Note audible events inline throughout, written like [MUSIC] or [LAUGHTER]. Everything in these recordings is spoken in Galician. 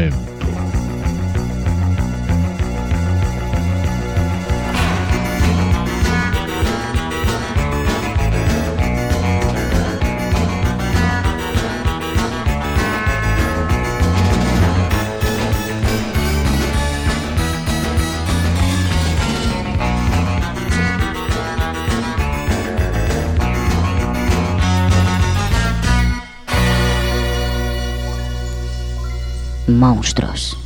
même. monstruos.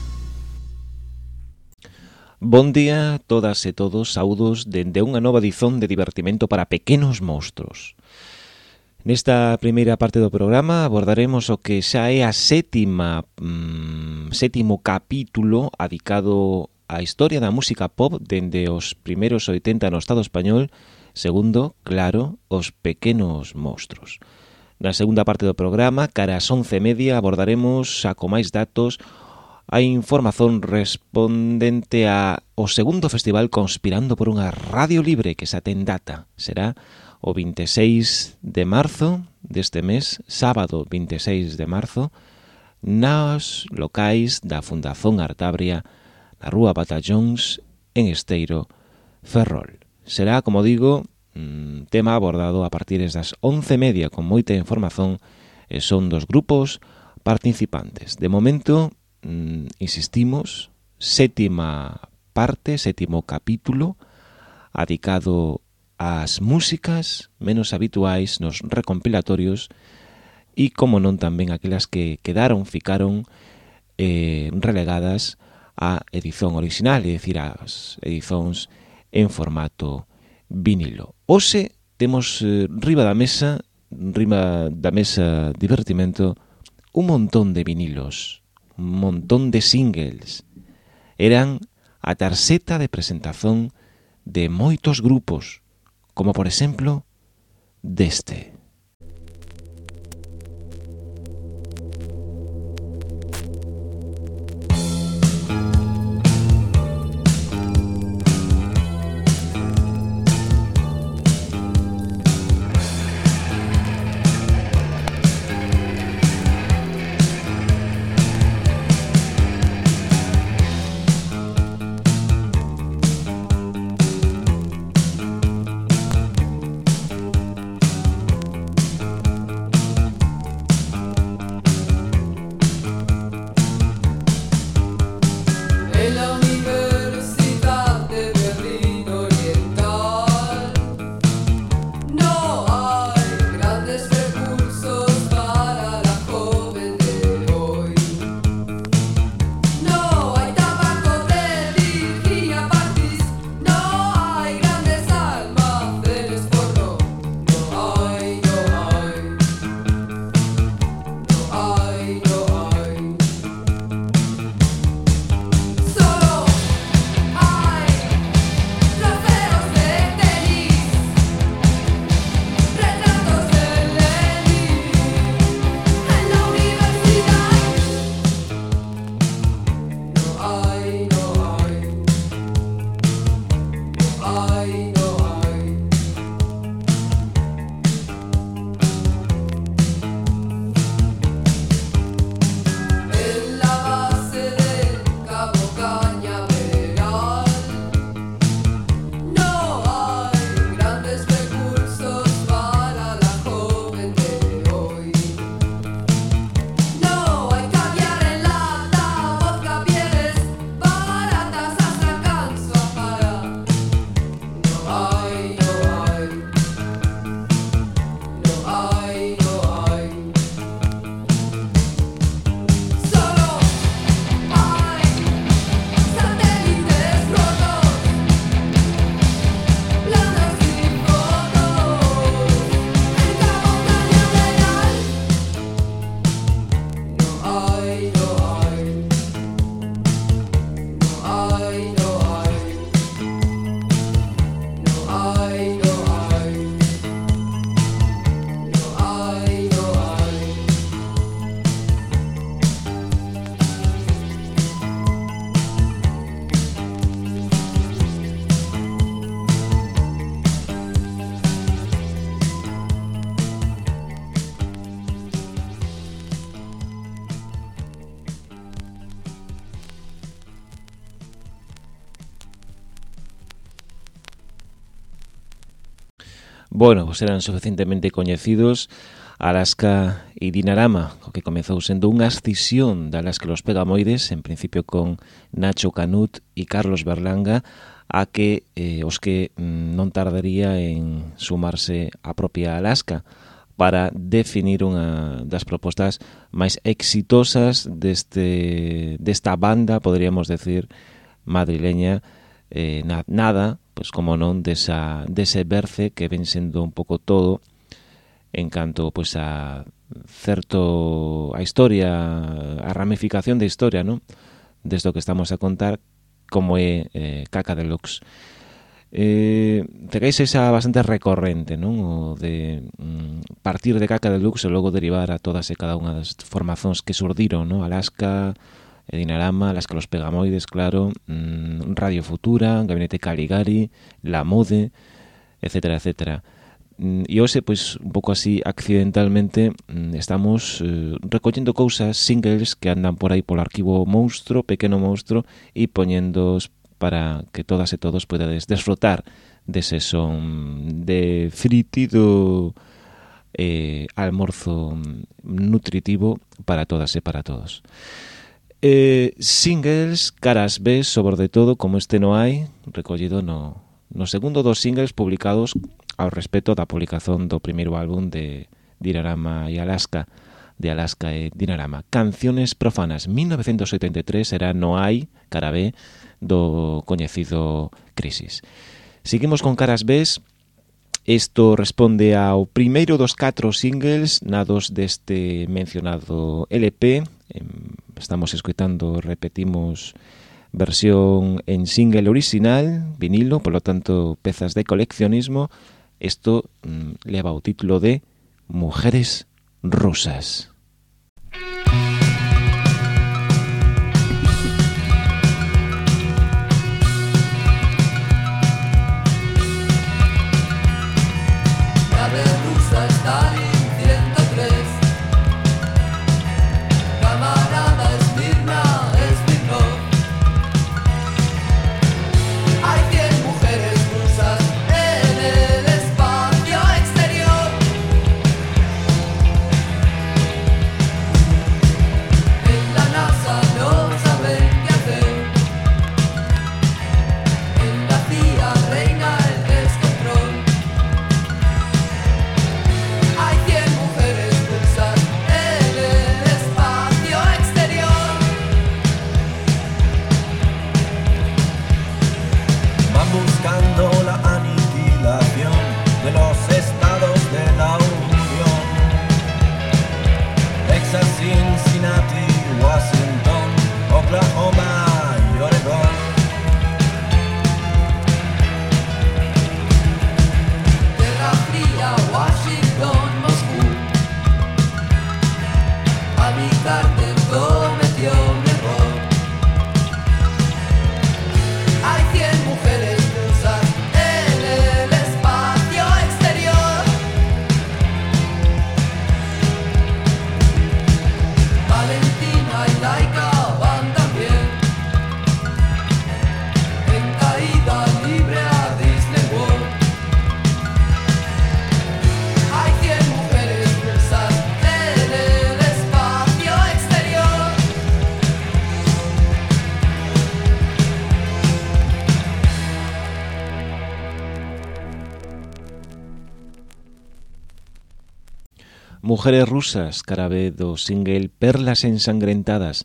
Bon día a todas e todos, saudos dende unha nova dizón de divertimento para pequenos monstruos. Nesta primeira parte do programa abordaremos o que xa é a sétima, mmm, sétimo capítulo adicado á historia da música pop dende os primeiros 80 no Estado español, segundo, claro, os pequenos monstruos. Na segunda parte do programa, cara ás once media, abordaremos a co máis datos a información respondente a o segundo festival Conspirando por unha radio libre que xa ten data. Será o 26 de marzo deste mes, sábado 26 de marzo, nas locais da Fundación Artabria, na Rúa Batallóns, en Esteiro, Ferrol. Será, como digo, mm, tema abordado a partir das 11 media con moita información e son dos grupos participantes. De momento, mm, insistimos, sétima parte, sétimo capítulo, adicado ás músicas menos habituais nos recompilatorios e, como non, tamén aquelas que quedaron, ficaron eh, relegadas á edición original, é dicir, as edicións en formato vinilo. Ose temos eh, riba da mesa, riba da mesa divertimento, un montón de vinilos, un montón de singles. Eran a tarxeta de presentación de moitos grupos, como por exemplo deste. Bueno, pues eran suficientemente coñecidos Alaska e Dinarama, o que comezou sendo unha escisión da las que los pegamoides, en principio con Nacho Canut e Carlos Berlanga, a que eh, os que mm, non tardaría en sumarse a propia Alaska para definir unha das propostas máis exitosas deste, desta banda, poderíamos decir, madrileña, eh, na, nada pois como non, desa, dese berce que ven sendo un pouco todo en canto pois a certo a historia, a ramificación da historia, non? Desde o que estamos a contar como é eh, Caca Deluxe. Eh, Tegais esa bastante recorrente, non? O de mm, partir de Caca Deluxe e logo derivar a todas e cada unha das formazóns que surdiron, non? Alaska, Dinarama, las que los pegamoides, claro, mmm, Radio Futura, Gabinete Caligari, La Mode, etcétera, etcétera. Mm, e hoxe, pois, un pouco así accidentalmente mm, estamos eh, recollendo cousas, singles que andan por aí polo arquivo monstro, pequeno monstro e poñendos para que todas e todos podades desfrutar dese son de fritido eh, almorzo nutritivo para todas e para todos. Eh, singles caras B, sobre todo, como este no hai, recollido no, no segundo dos singles publicados ao respecto da publicación do primeiro álbum de Dinarama e Alaska, de Alaska e Dinarama. Canciones profanas, 1973, era No hai, cara B, do coñecido Crisis. Seguimos con caras B, Isto responde ao primeiro dos catro singles nados deste mencionado LP, en Estamos escoitando, repetimos, versión en single original, vinilo, polo tanto, pezas de coleccionismo, Esto mmm, leva o título de Mujeres rusas. Mujeres rusas cara B do single Perlas ensangrentadas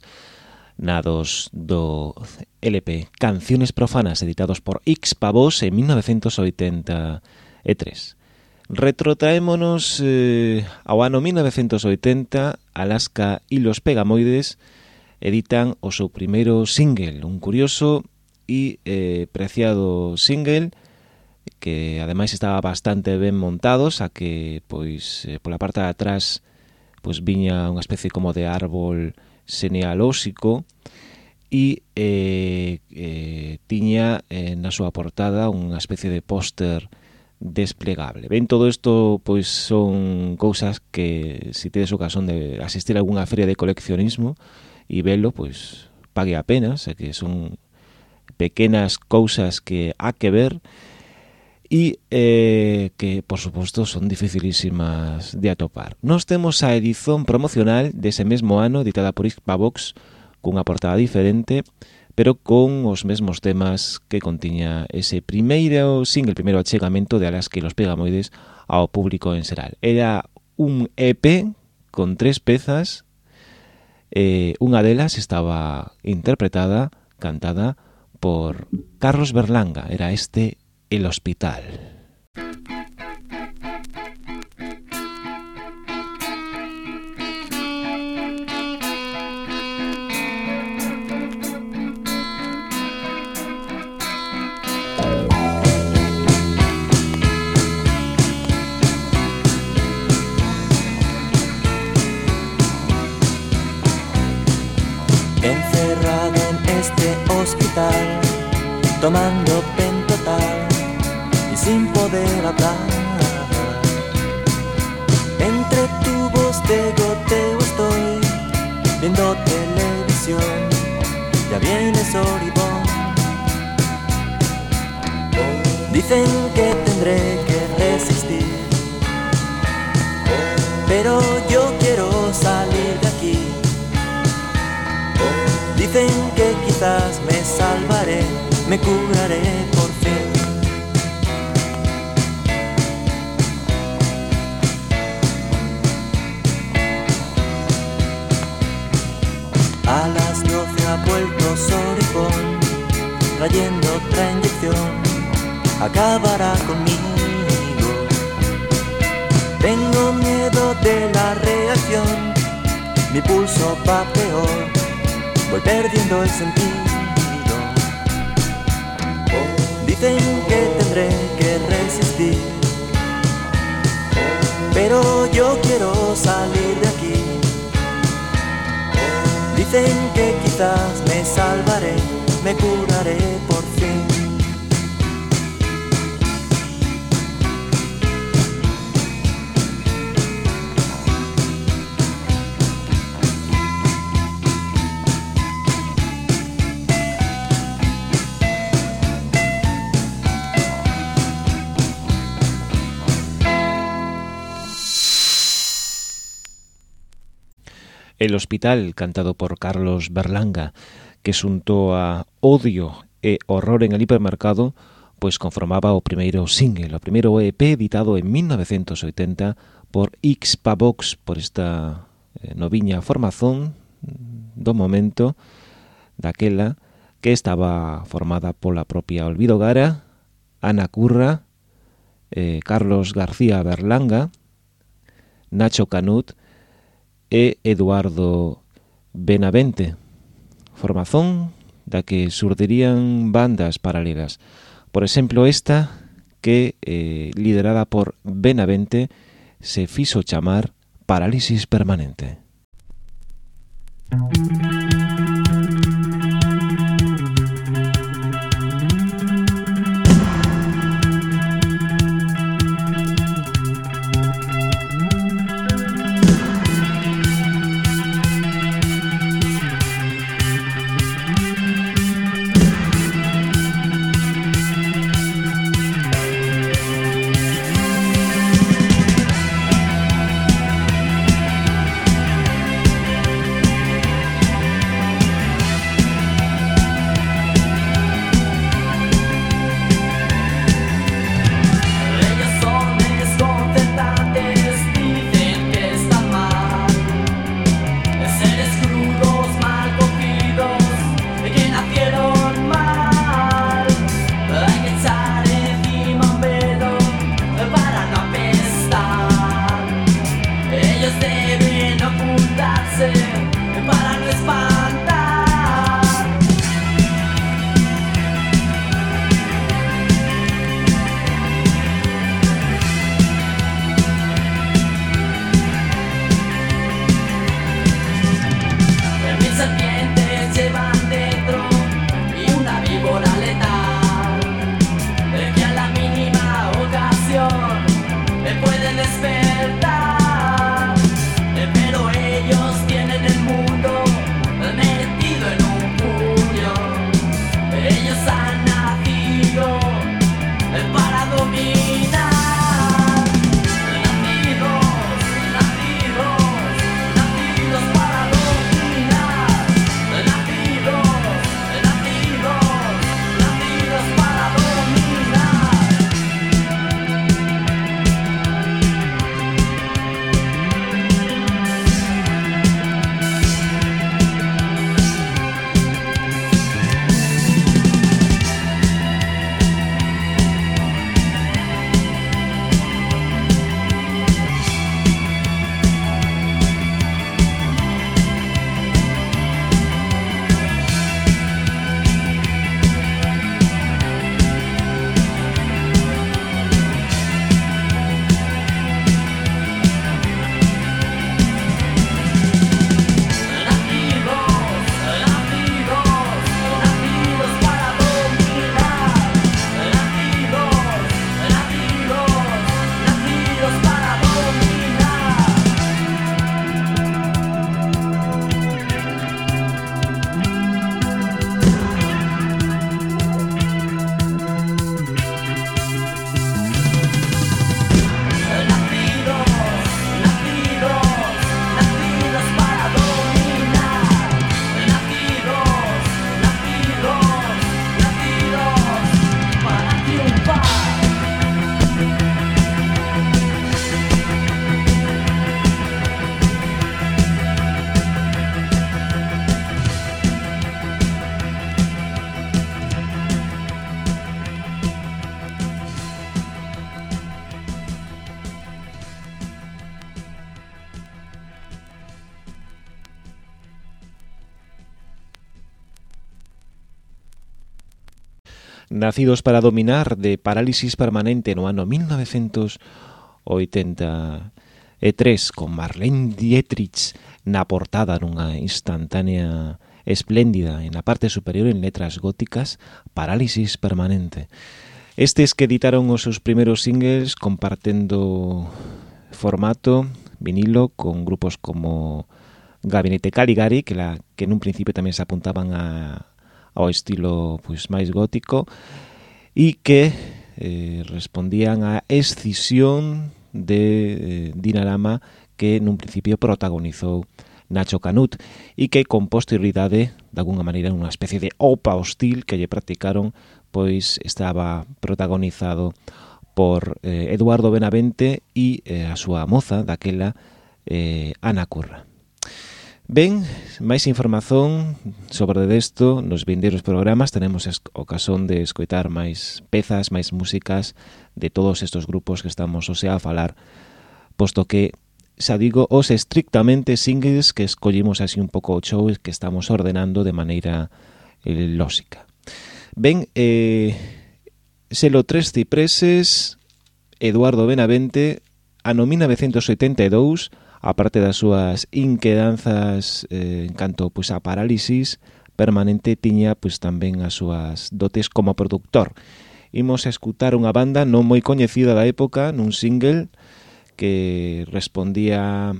nados do LP Canciones profanas editados por X Pavos en 1983. Retrotraémonos eh, ao ano 1980, Alaska e los Pegamoides editan o seu primeiro single, un curioso e eh, preciado single que ademais estaba bastante ben montado, xa que pois eh, pola parte de atrás pois viña unha especie como de árbol senealóxico e eh, eh, tiña eh, na súa portada unha especie de póster desplegable. Ben, todo isto pois son cousas que se si tedes ocasión de asistir a algunha feria de coleccionismo e velo, pois pague a pena, xa que son pequenas cousas que há que ver e e eh, que, por suposto, son dificilísimas de atopar. Nos temos a edición promocional dese mesmo ano, editada por Xpavox, cunha portada diferente, pero con os mesmos temas que contiña ese primeiro single, primeiro achegamento de Alas que los Pegamoides ao público en xeral. Era un EP con tres pezas, eh, unha delas estaba interpretada, cantada, por Carlos Berlanga, era este El Hospital. El Hospital, cantado por Carlos Berlanga, que xunto a Odio e Horror en el Hipermercado, pois conformaba o primeiro single, o primeiro EP editado en 1980 por Xpavox, por esta eh, noviña formazón do momento daquela que estaba formada pola propia Olvido Gara, Ana Curra, eh, Carlos García Berlanga, Nacho Canut e Eduardo Benavente, formazón da que surdirían bandas paralelas. Por exemplo, esta que, eh, liderada por Benavente, se fixo chamar Parálisis Permanente. Música para no espalda. Nacidos para Dominar de Parálisis Permanente no ano 1983 con Marlene Dietrich na portada nunha instantánea espléndida en a parte superior en letras góticas Parálisis Permanente. Estes que editaron os seus primeiros singles compartendo formato vinilo con grupos como Gabinete Caligari, que, la, que en un principio tamén se apuntaban a, ao estilo pois máis gótico e que eh, respondían á escisión de eh, Dinarama que nun principio protagonizou Nacho Canut e que con posterioridade, de alguna maneira, unha especie de opa hostil que lle practicaron, pois estaba protagonizado por eh, Eduardo Benavente e eh, a súa moza daquela eh, Ana Curra. Ben, máis información sobre desto nos vindeiros programas tenemos ocasión de escoitar máis pezas, máis músicas de todos estos grupos que estamos o sea a falar, posto que xa digo, os estrictamente singles que escollimos así un pouco o show que estamos ordenando de maneira eh, lógica. Ben, eh, Selo Tres Cipreses, Eduardo Benavente, ano 1982, aparte das súas inquedanzas eh, en canto pois, a parálisis permanente tiña pois, tamén as súas dotes como productor. Imos a escutar unha banda non moi coñecida da época nun single que respondía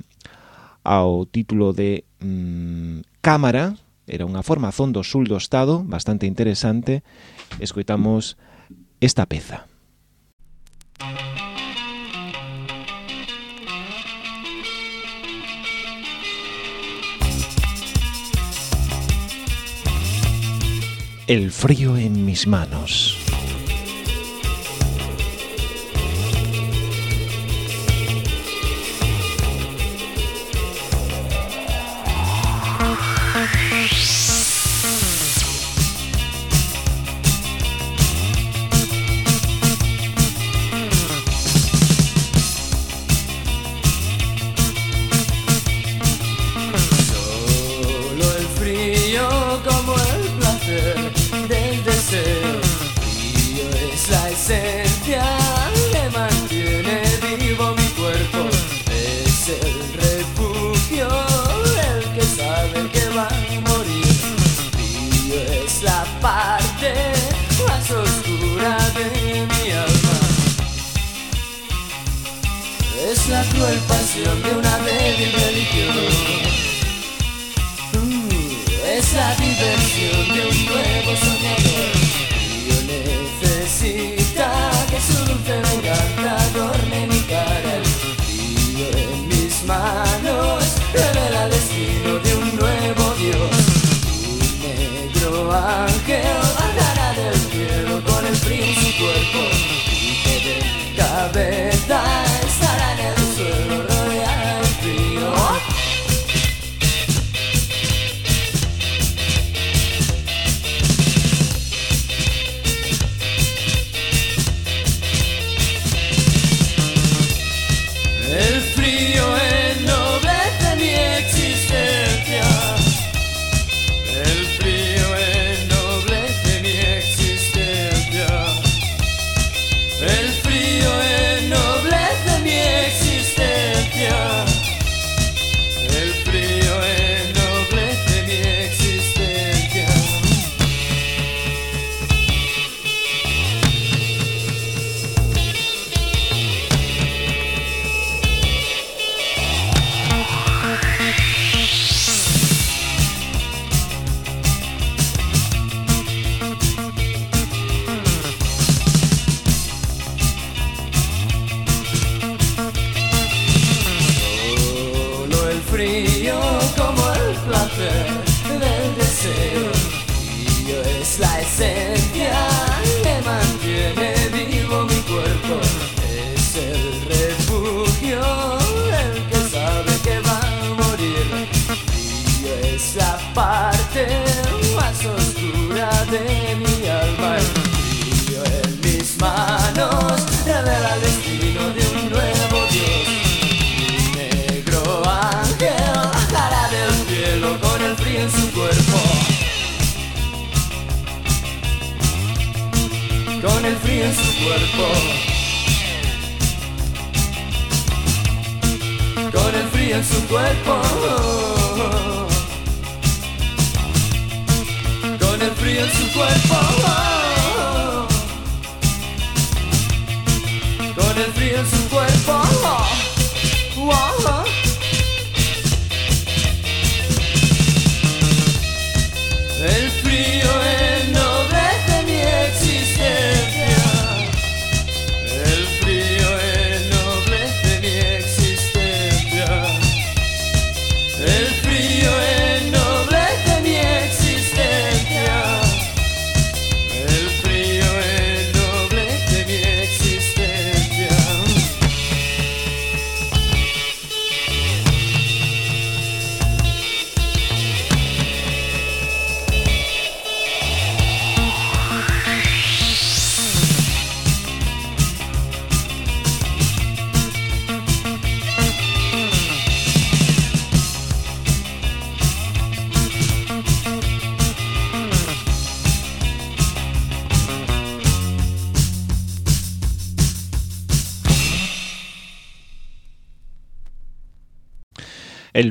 ao título de mm, Cámara, era unha formazón do sul do Estado, bastante interesante, escoitamos esta peza. Música El frío en mis manos.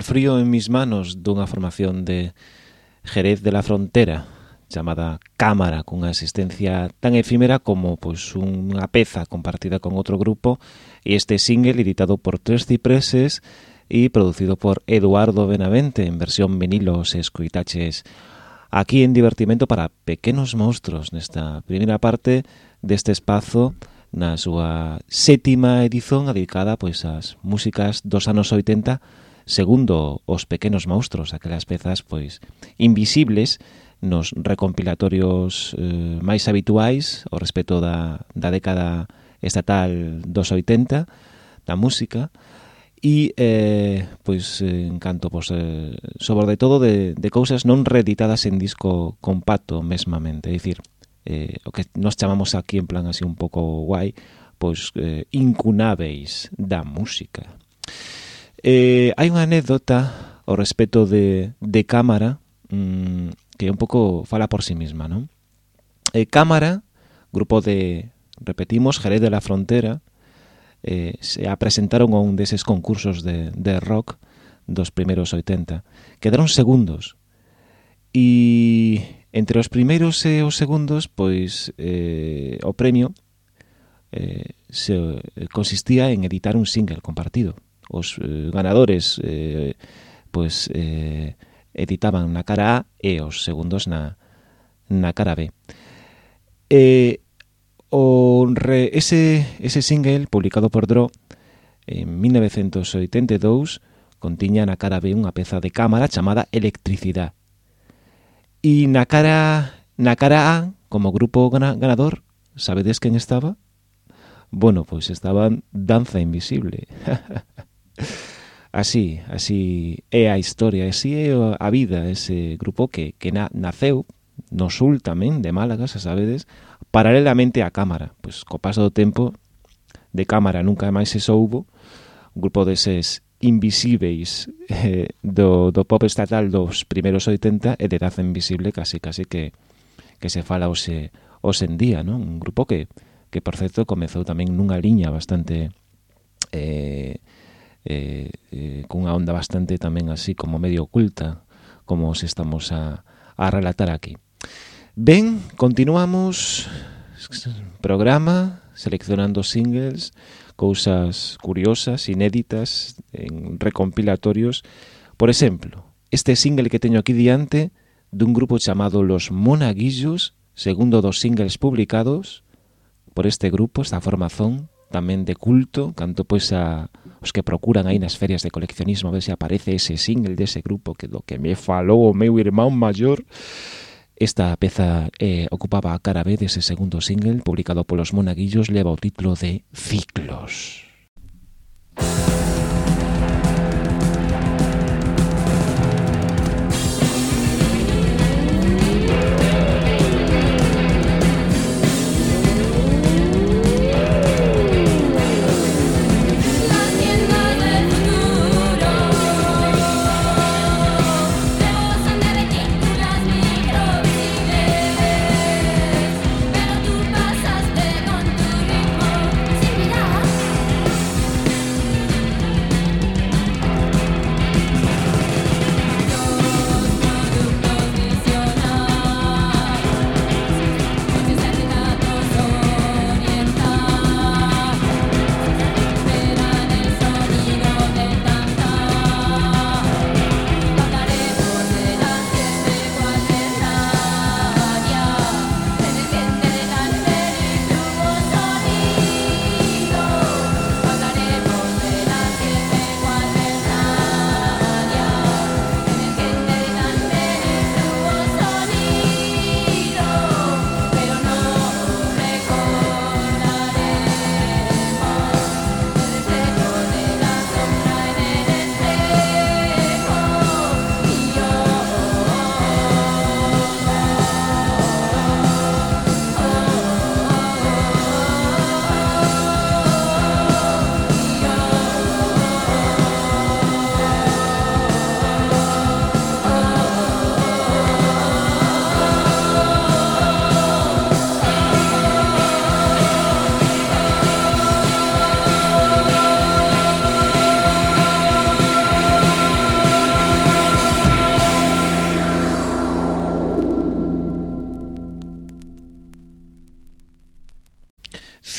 frío en mis manos dunha formación de Jerez de la Frontera chamada Cámara, cunha existencia tan efímera como pois unha peza compartida con outro grupo. E este single editado por Tres Cipreses e producido por Eduardo Benavente en versión vinilo se escuitaches aquí en Divertimento para Pequenos Monstros nesta primeira parte deste espazo na súa sétima edición dedicada pois ás músicas dos anos 80 Segundo, Os pequenos monstruos, aquelas pezas pois invisibles nos recompilatorios eh, máis habituais ao respecto da, da década estatal dos 80 da música e eh, pois en canto pois, eh, sobre todo de, de cousas non reeditadas en disco compacto mesmamente, é dicir eh, o que nos chamamos aquí en plan así un pouco guai pois eh, incunáveis da música. Eh, hai unha anécdota ao respecto de, de Cámara mmm, que un pouco fala por sí misma, non? Eh, Cámara, grupo de, repetimos, Jerez de la Frontera, eh, se apresentaron a un deses concursos de, de rock dos primeiros 80. Quedaron segundos. E entre os primeiros e os segundos, pois, eh, o premio eh, se eh, consistía en editar un single compartido os eh, ganadores eh, pois eh, editaban na cara A e os segundos na, na cara B. E o re, ese, ese single publicado por Dro en 1982 contiña na cara B unha peza de cámara chamada Electricidad. E na cara na cara A, como grupo ganador, sabedes quen estaba? Bueno, pois estaban Danza Invisible. [LAUGHS] Así, así é a historia, así é a vida ese grupo que, que na, naceu no sul tamén de Málaga, xa sabedes, paralelamente á Cámara. Pois co paso do tempo de Cámara nunca máis se soubo, un grupo deses invisíveis eh, do, do pop estatal dos primeiros 80 e de Daz Invisible casi casi que, que se fala hoxe, hoxe en día, non? Un grupo que, que por certo, comezou tamén nunha liña bastante... Eh, eh, eh, cunha onda bastante tamén así como medio oculta, como os estamos a, a relatar aquí. Ben, continuamos programa seleccionando singles, cousas curiosas, inéditas, en recompilatorios. Por exemplo, este single que teño aquí diante dun grupo chamado Los Monaguillos, segundo dos singles publicados por este grupo, esta formazón, tamén de culto, canto pois a os que procuran aí nas ferias de coleccionismo a ver se aparece ese single dese grupo que do que me falou o meu irmão maior. Esta peza eh, ocupaba a cara B dese segundo single publicado polos monaguillos leva o título de Ciclos. Ciclos.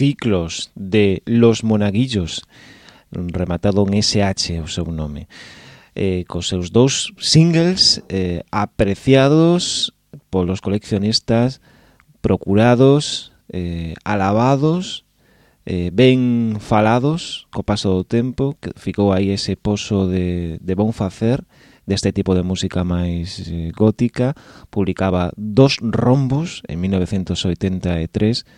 ciclos de Los Monaguillos, rematado en SH o seu nome, eh, cos seus dous singles eh, apreciados polos coleccionistas, procurados, eh, alabados, eh, ben falados co paso do tempo, que ficou aí ese pozo de, de bon facer, deste tipo de música máis eh, gótica, publicaba Dos rombos en 1983,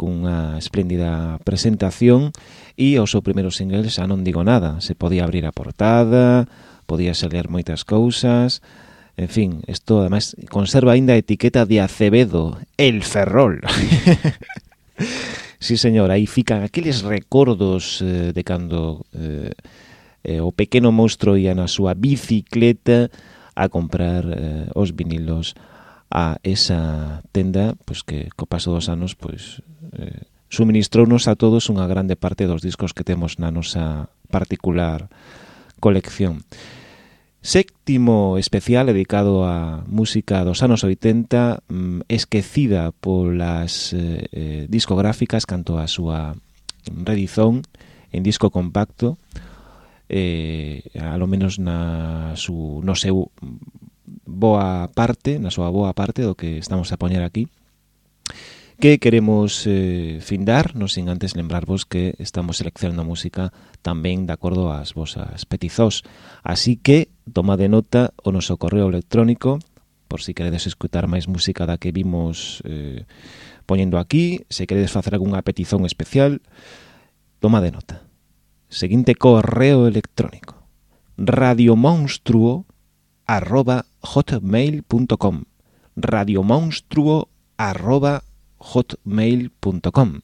cunha espléndida presentación e o seu primeiro single xa non digo nada, se podía abrir a portada, podíase ler moitas cousas, en fin, isto además conserva aínda a etiqueta de Acevedo, El Ferrol. [LAUGHS] sí, señor, aí fican aqueles recordos eh, de cando eh, eh, o pequeno monstro ia na súa bicicleta a comprar eh, os vinilos a esa tenda, pois que co paso dos anos, pois eh, suministrounos a todos unha grande parte dos discos que temos na nosa particular colección. Séctimo especial dedicado á música dos anos 80 mm, esquecida polas eh, eh discográficas canto a súa redizón en disco compacto eh, alo menos na su, no seu boa parte, na súa boa parte do que estamos a poñer aquí que queremos eh, findar, non sin antes lembrarvos que estamos seleccionando música tamén de acordo ás vosas petizós. Así que toma de nota o noso correo electrónico por si queredes escutar máis música da que vimos eh, poñendo aquí, se queredes facer algunha petizón especial, toma de nota. Seguinte correo electrónico radiomonstruo arroba hotmail.com radiomonstruo arroba hotmail.com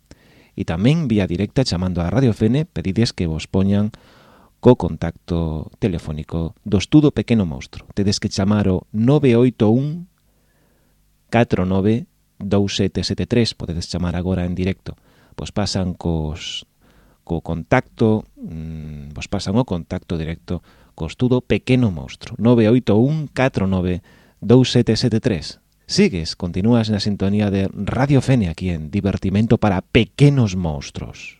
e tamén vía directa chamando a Radio Fene pedides que vos poñan co contacto telefónico do estudo Pequeno Monstro. Tedes que chamar o 981 49 2773, podedes chamar agora en directo. Pois pasan cos co contacto, mmm, vos pasan o contacto directo co estudo Pequeno Monstro, 981 49 2773. Sigues, continúas na sintonía de Radio Fene aquí en Divertimento para Pequenos Monstros.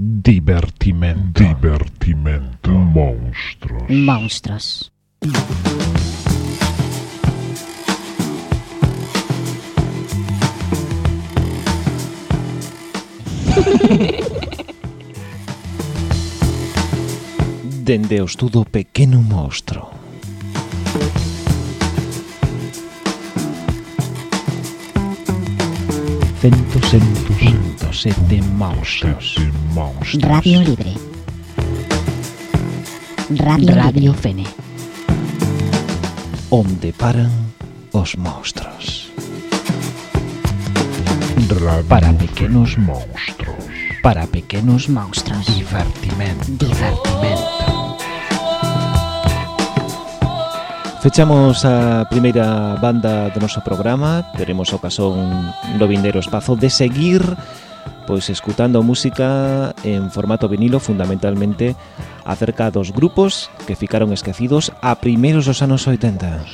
Divertimento. Divertimento. Monstruos. Monstruos. Dende o estudo Pequeno Monstro. 107 monstruos. monstruos. Radio Libre. Radio, Radio Fene. Onde paran os monstruos. Radio para pequenos monstruos. Para pequenos monstruos. Divertimento. Divertimento. Fechamos a primeira banda do noso programa Teremos ocasión no vindeiro espazo de seguir Pois escutando música en formato vinilo Fundamentalmente acerca dos grupos que ficaron esquecidos a primeiros dos anos 80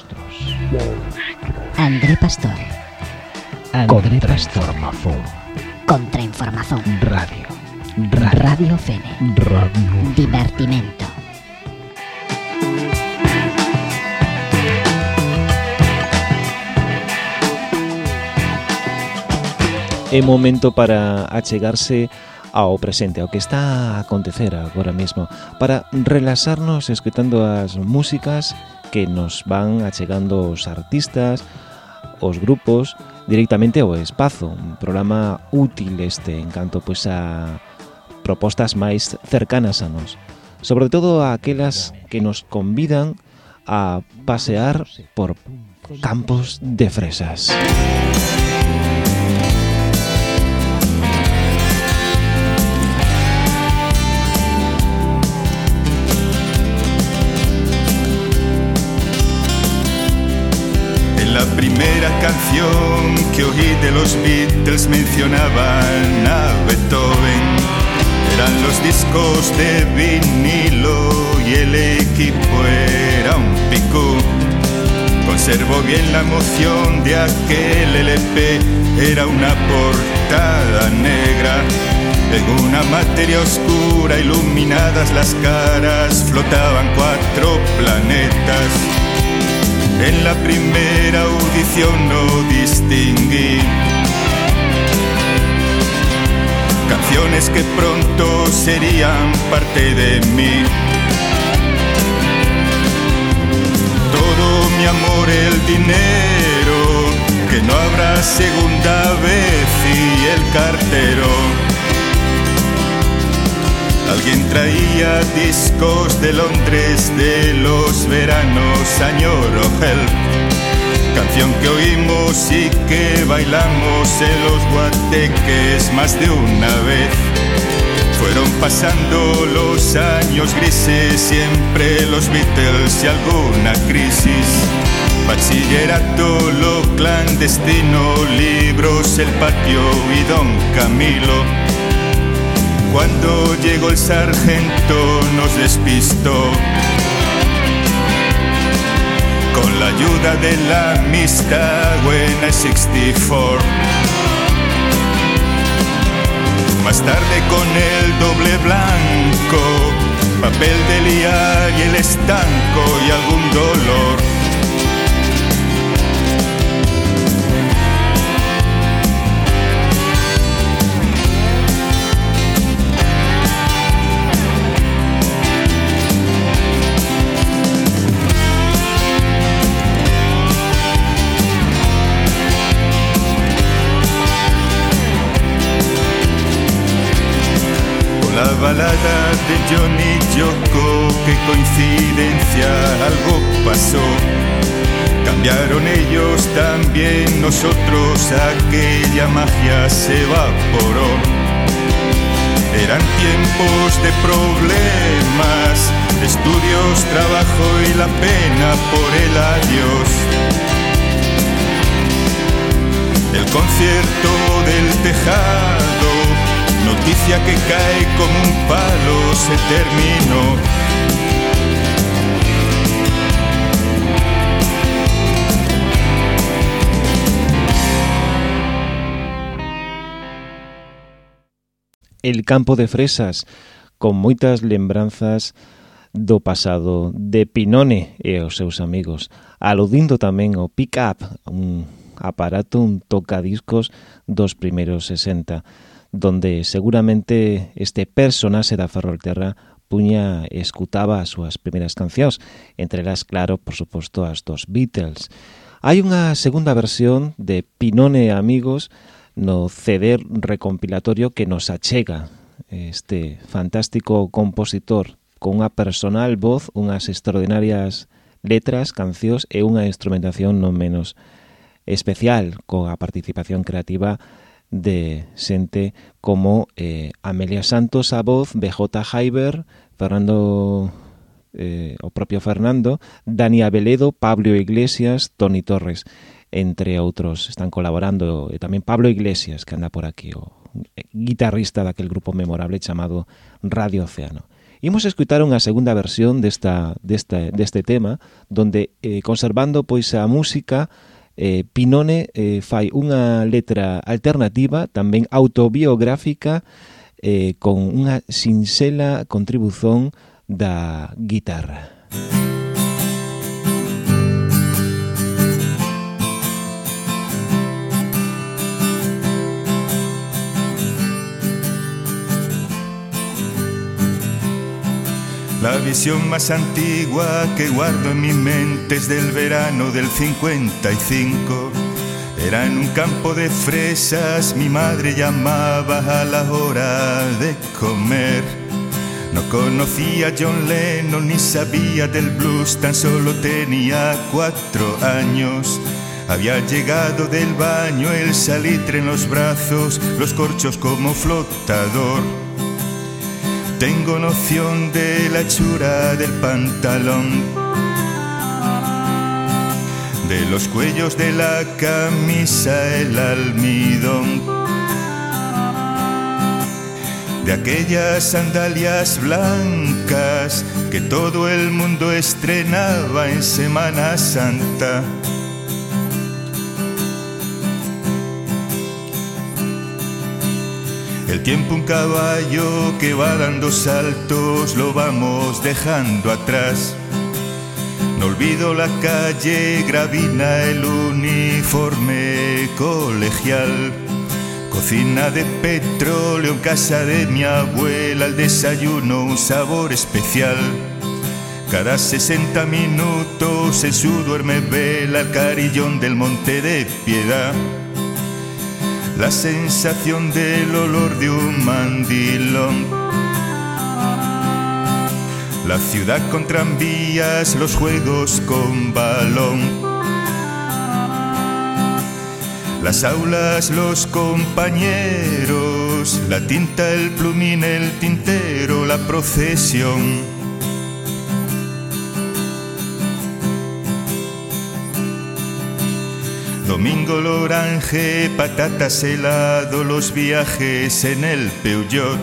André Pastor. Contrainformación. Contrainformación. Radio Radio Fene. Radio. Divertimento. é momento para achegarse ao presente, ao que está a acontecer agora mesmo, para relaxarnos escutando as músicas que nos van achegando os artistas, os grupos, directamente ao espazo, un programa útil este en canto pois a propostas máis cercanas a nos, sobre todo a aquelas que nos convidan a pasear por campos de fresas. Música que oí de los Beatles mencionaban a Beethoven. Eran los discos de vinilo y el equipo era un pico. Conservo bien la emoción de aquel LP era una portada negra. En una materia oscura, iluminadas las caras, flotaban cuatro planetas. En la primera audición no distinguí canciones que pronto serían parte de mí. Todo mi amor, el dinero, que no habrá segunda vez y el cartero. Alguien traía discos de Londres de los veranos, añoro help. Canción que oímos y que bailamos en los guateques más de una vez. Fueron pasando los años grises, siempre los Beatles y alguna crisis. Bachillerato, lo clandestino, libros, el patio y don Camilo. Cuando llegó el sargento nos despistó. Con la ayuda de la amistad buena 64. Más tarde con el doble blanco, papel de liar y el estanco y algún dolor. De Johnny Yoko, qué coincidencia, algo pasó. Cambiaron ellos también, nosotros aquella magia se evaporó. Eran tiempos de problemas, estudios, trabajo y la pena por el adiós. El concierto del tejado, Noticia que cae como un palo se terminó. El campo de fresas, con moitas lembranzas do pasado de Pinone e os seus amigos, aludindo tamén ao pick-up, un aparato, un tocadiscos dos primeiros 60 donde seguramente este personaxe da Ferrolterra Puña escutaba as súas primeiras cancións, entre elas, claro, por suposto, as dos Beatles. Hai unha segunda versión de Pinone e Amigos no CD recompilatorio que nos achega este fantástico compositor con unha personal voz, unhas extraordinarias letras, cancións e unha instrumentación non menos especial coa participación creativa de de xente como eh, Amelia Santos a voz, BJ Jaiber, Fernando eh, o propio Fernando, Dani Abeledo, Pablo Iglesias, Tony Torres, entre outros. Están colaborando e tamén Pablo Iglesias, que anda por aquí, o guitarrista daquel grupo memorable chamado Radio Oceano. Imos escutar unha segunda versión desta, desta, deste tema, donde, eh, conservando pois a música, eh, Pinone eh, fai unha letra alternativa, tamén autobiográfica, eh, con unha sinxela contribución da guitarra. Música La visión más antigua que guardo en mi mente es del verano del 55. Era en un campo de fresas, mi madre llamaba a la hora de comer. No conocía a John Lennon ni sabía del blues, tan solo tenía cuatro años. Había llegado del baño el salitre en los brazos, los corchos como flotador. Tengo noción de la hechura del pantalón, de los cuellos de la camisa, el almidón, de aquellas sandalias blancas que todo el mundo estrenaba en Semana Santa. El tiempo un caballo que va dando saltos lo vamos dejando atrás. No olvido la calle, Gravina, el uniforme colegial. Cocina de petróleo en casa de mi abuela, el desayuno un sabor especial. Cada 60 minutos en su duerme vela el carillón del monte de piedad. La sensación del olor de un mandilón. La ciudad con tranvías, los juegos con balón. Las aulas, los compañeros, la tinta, el plumín, el tintero, la procesión. Domingo Lorange, patatas helado, los viajes en el Peugeot.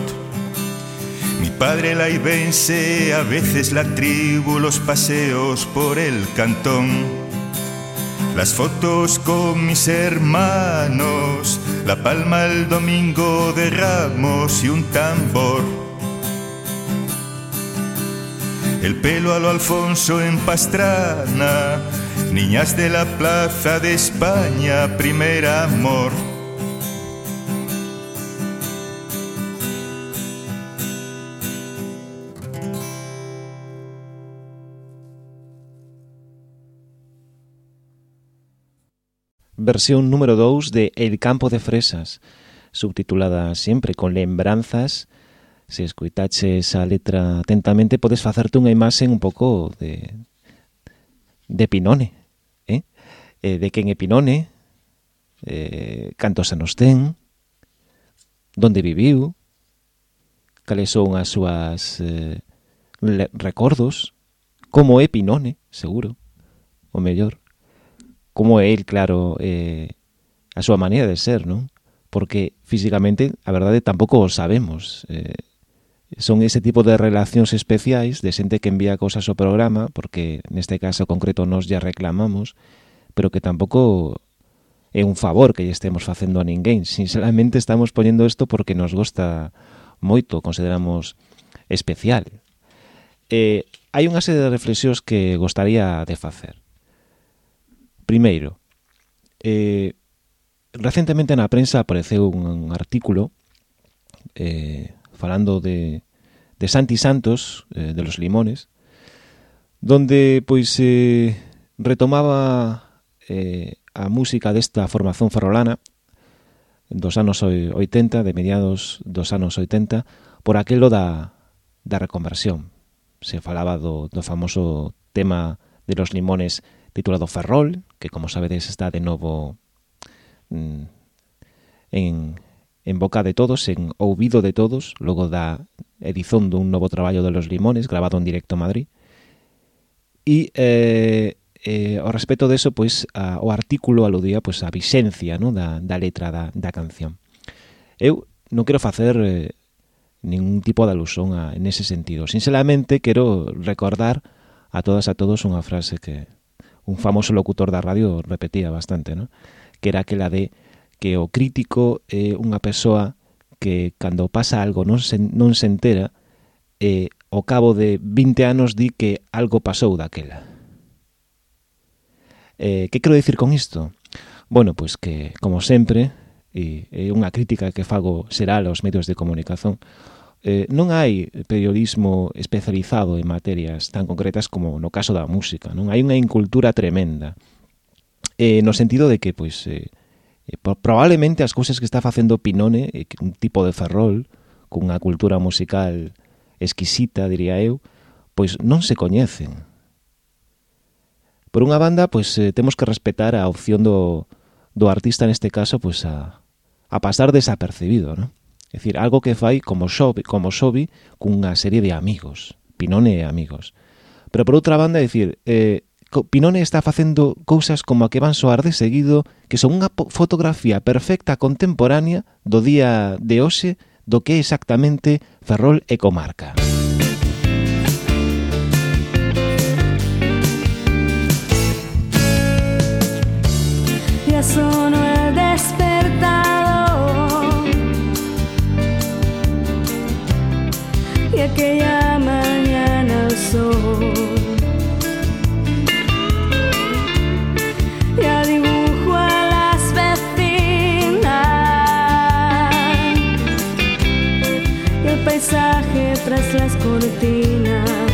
Mi padre la ibense, a veces la tribu, los paseos por el cantón. Las fotos con mis hermanos, la palma el domingo de ramos y un tambor. El pelo a lo Alfonso en Pastrana, niñas de la plaza de España, primer amor. Versión número 2 de El campo de fresas, subtitulada sempre con lembranzas. se escuitaches a letra atentamente, podes facerte unha imaxe un pouco de, de Pinone, eh? eh de quen é Pinone, eh, cantos anos ten, donde viviu, cales son as súas eh, recordos, como é Pinone, seguro, o mellor, como é el, claro, eh, a súa maneira de ser, non? Porque físicamente, a verdade, tampouco o sabemos, eh, son ese tipo de relacións especiais de xente que envía cosas ao programa, porque neste caso concreto nos ya reclamamos, pero que tampouco é un favor que lle estemos facendo a ninguén. Sinceramente estamos poñendo isto porque nos gosta moito, consideramos especial. Eh, hai unha serie de reflexións que gostaría de facer. Primeiro, eh, recentemente na prensa apareceu un, un artículo eh, falando de, de Santi Santos, eh, de los Limones, donde pois eh, retomaba eh, a música desta formación ferrolana dos anos 80, de mediados dos anos 80, por aquelo da, da reconversión. Se falaba do, do famoso tema de los limones titulado Ferrol, que como sabedes está de novo mm, en, en boca de todos, en ouvido de todos, logo da edición dun novo traballo de Los Limones, grabado en directo a Madrid. E eh, eh, ao respecto deso, pois, a, o artículo aludía pois, a vixencia no? da, da letra da, da canción. Eu non quero facer eh, ningún tipo de alusión a, en ese sentido. Sinceramente, quero recordar a todas a todos unha frase que un famoso locutor da radio repetía bastante, ¿no? que era aquela de que o crítico é unha persoa que cando pasa algo non se, non se entera e ao cabo de 20 anos di que algo pasou daquela. Eh, que quero dicir con isto? Bueno, pois que, como sempre, e é unha crítica que fago será aos medios de comunicación, eh, non hai periodismo especializado en materias tan concretas como no caso da música, non hai unha incultura tremenda. Eh, no sentido de que, pois, eh, Eh, e probablemente as cousas que está facendo Pinone, eh, un tipo de ferrol, cunha cultura musical exquisita, diría eu, pois non se coñecen. Por unha banda, pois eh, temos que respetar a opción do, do artista neste caso pois a, a pasar desapercibido, non? É dicir, algo que fai como Xobi, como Xobi cunha serie de amigos, Pinone e amigos. Pero por outra banda, é dicir, eh, Pinone está facendo cousas como a que van soar de seguido, que son unha fotografía perfecta contemporánea do día de hoxe do que é exactamente Ferrol e comarca. Ya sono el despertador Y aquella tras las cortinas.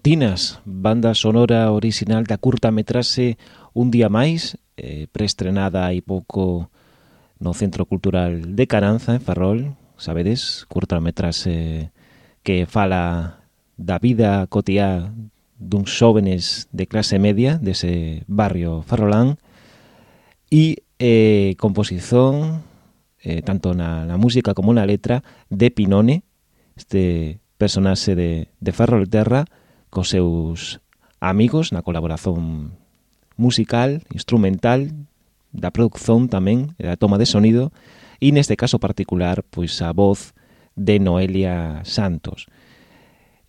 Cortinas, banda sonora orixinal da curta metrase Un día máis, eh, preestrenada hai pouco no Centro Cultural de Caranza, en Ferrol, sabedes, curta metrase que fala da vida cotiá duns xóvenes de clase media dese barrio ferrolán e eh, composición, eh, tanto na, na música como na letra, de Pinone, este personaxe de, de Ferrolterra, cos seus amigos na colaboración musical, instrumental, da produción tamén, da toma de sonido, e neste caso particular, pois a voz de Noelia Santos.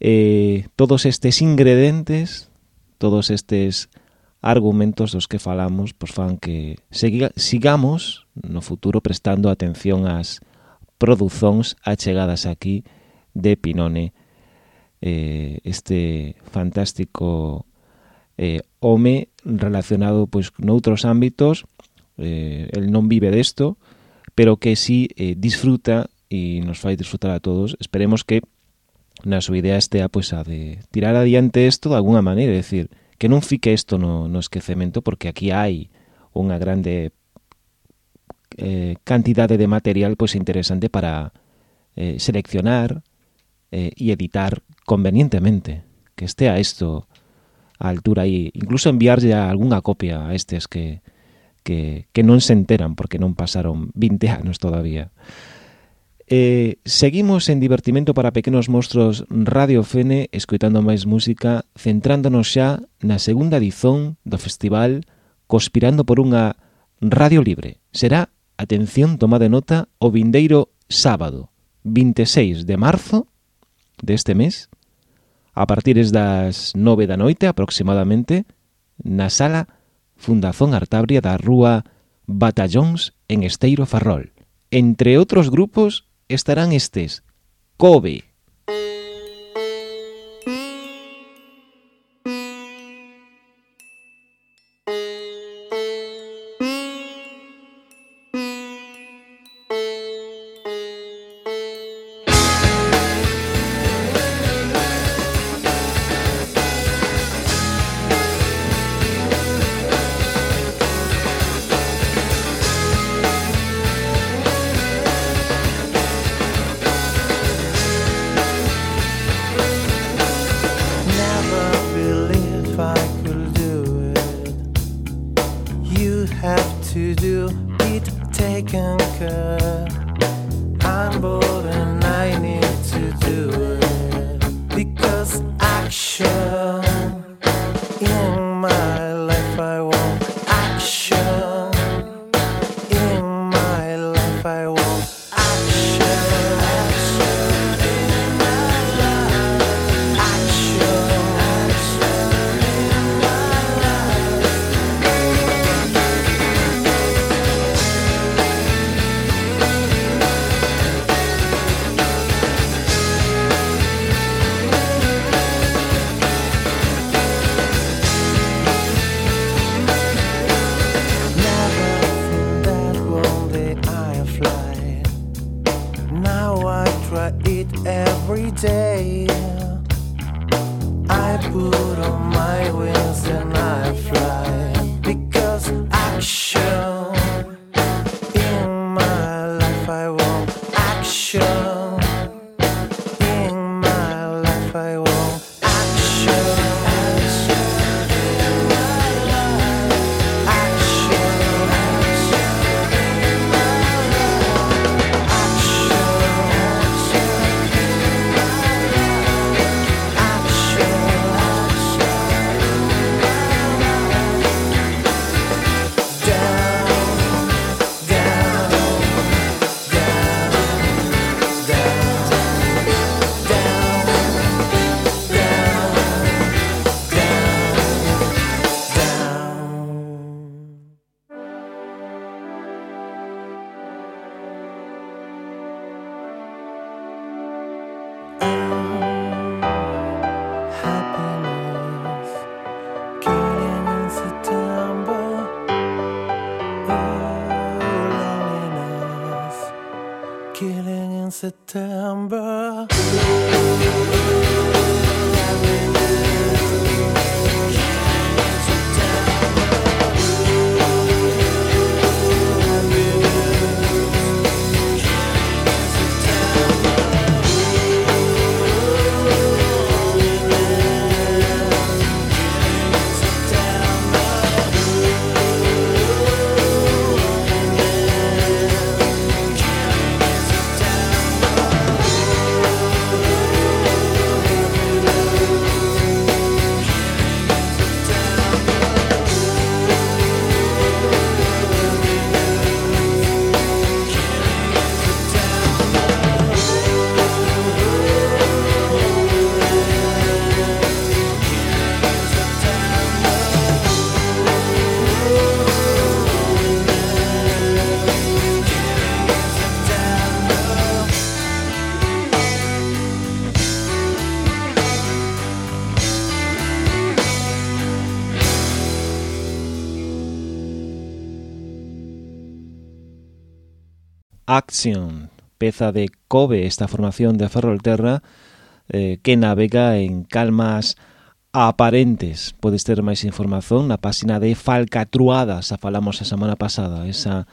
Eh, todos estes ingredientes, todos estes argumentos dos que falamos pois fan que siga, sigamos no futuro prestando atención ás produzóns achegadas aquí de Pinone eh, este fantástico eh, home relacionado pois noutros ámbitos, eh, el non vive desto, pero que sí eh, disfruta e nos fai disfrutar a todos. Esperemos que na súa idea estea ah, pois a de tirar adiante isto de alguna maneira, é dicir, que non fique isto no, no esquecemento porque aquí hai unha grande eh, cantidade de material pois interesante para eh, seleccionar eh, e editar convenientemente, que esté a esto, a altura e incluso enviarlle algunha copia a estes que, que, que non se enteran porque non pasaron 20 anos todavía. Eh, seguimos en Divertimento para Pequenos monstruos Radio Fene escoitando máis música centrándonos xa na segunda dizón do festival Conspirando por unha Radio Libre. Será, atención, toma de nota, o vindeiro sábado, 26 de marzo deste mes, a partires das 9 da noite aproximadamente na sala Fundazón Artabria da Rúa Batallóns en Esteiro Farrol. Entre outros grupos estarán estes Kobe, if I were. Action, peza de Kobe, esta formación de Ferrolterra, eh, que navega en calmas aparentes. Podes ter máis información na página de Falcatruada, xa falamos a semana pasada, esa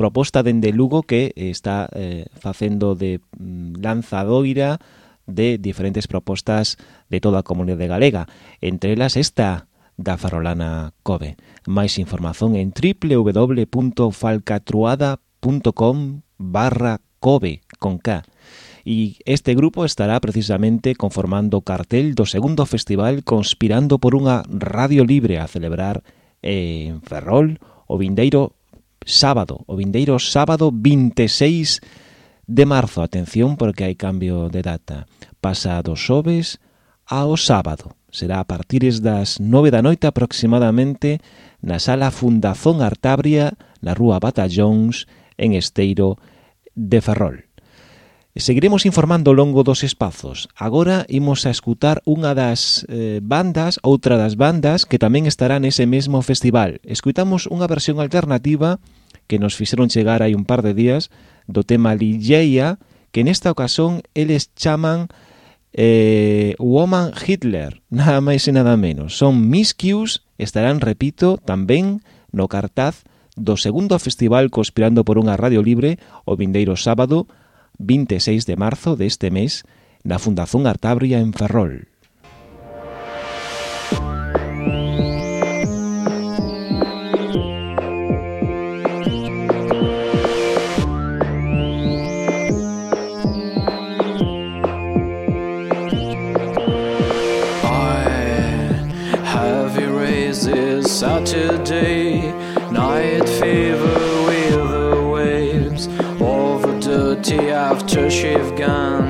proposta dende Lugo que eh, está eh, facendo de mm, lanzadoira de diferentes propostas de toda a comunidade galega, entre elas esta da Farolana Kobe. Máis información en www.falcatruada.com barra Kobe con K. Y este grupo estará precisamente conformando cartel do segundo festival Conspirando por unha Radio Libre a celebrar en Ferrol o vindeiro sábado, o vindeiro sábado 26 de marzo. Atención porque hai cambio de data. Pasa do xoves ao sábado. Será a partires das 9 da noite aproximadamente na sala Fundazón Artabria, na rúa Batallóns, en Esteiro, de Ferrol. Seguiremos informando ao longo dos espazos. Agora imos a escutar unha das eh, bandas, outra das bandas, que tamén estará nese mesmo festival. Escuitamos unha versión alternativa que nos fixeron chegar hai un par de días do tema Ligeia, que nesta ocasión eles chaman eh, Woman Hitler, [LAUGHS] nada máis e nada menos. Son Miscues, estarán, repito, tamén no cartaz do segundo festival Conspirando por unha radio libre o vindeiro sábado 26 de marzo deste mes na Fundación Artabria en Ferrol. Saturday night fever with the waves of a dirty aftershave gun.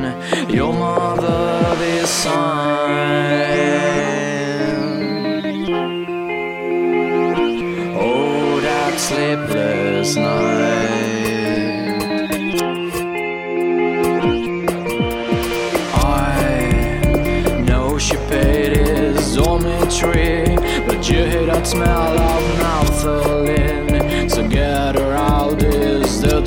Your mother this sign. Oh, that sleepless night. I know she paid his dormitory, but you hear that smell of naphthalene.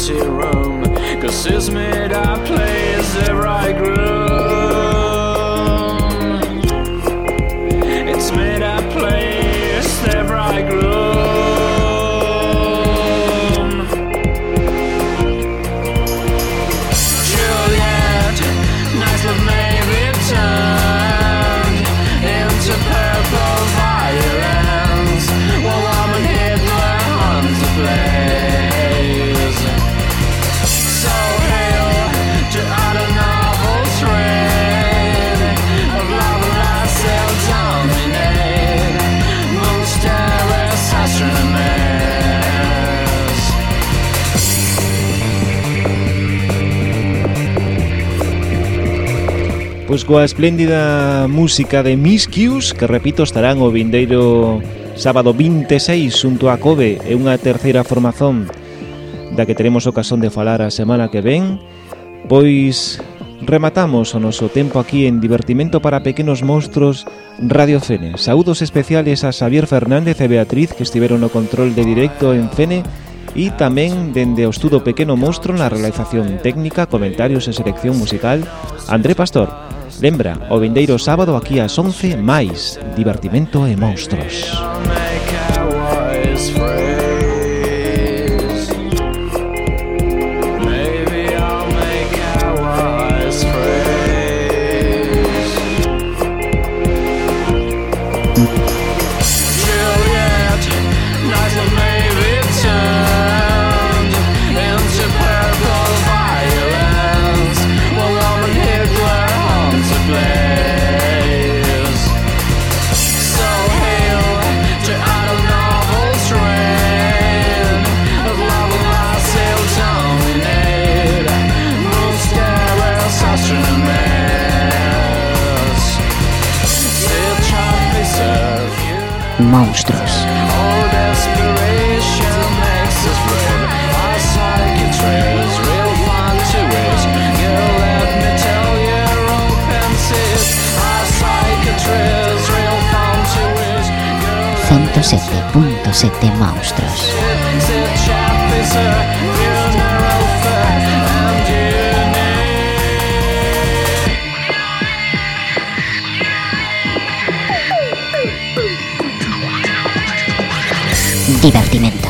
empty room. Cause it's made our place ever I. imos coa espléndida música de Miscues Que repito estarán o vindeiro sábado 26 xunto a Kobe E unha terceira formazón da que teremos ocasión de falar a semana que ven Pois rematamos o noso tempo aquí en Divertimento para Pequenos Monstros Radio Fene Saúdos especiales a Xavier Fernández e Beatriz que estiveron no control de directo en Fene e tamén dende o estudo Pequeno Monstro na realización técnica, comentarios e selección musical, André Pastor. Lembra, o vindeiro sábado aquí ás 11 máis divertimento e monstros. 107.7 Monstruos. Divertimento.